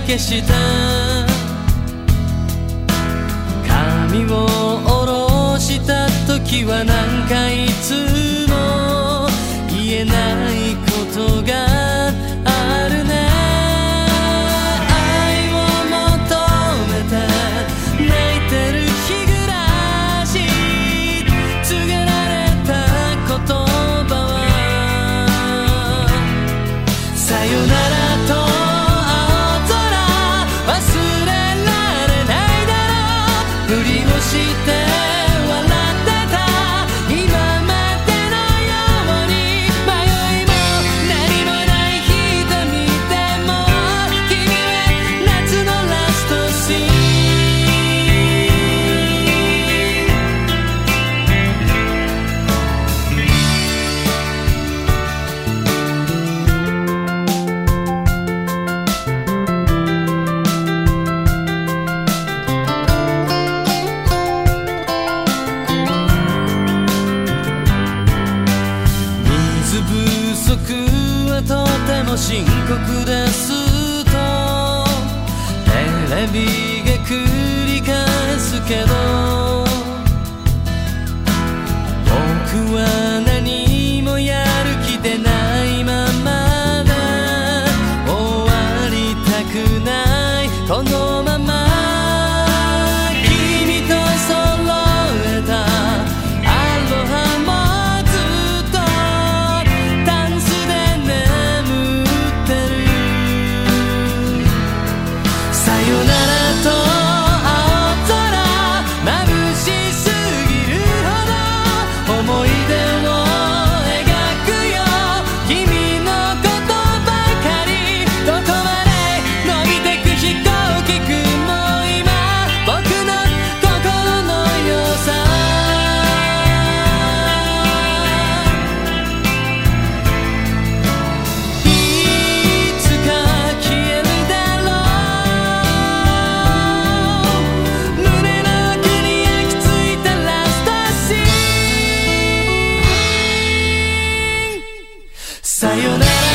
消した。髪を下ろした時は何回つふりをしてはとても深刻ですと。テレビが繰り返すけどさよなら。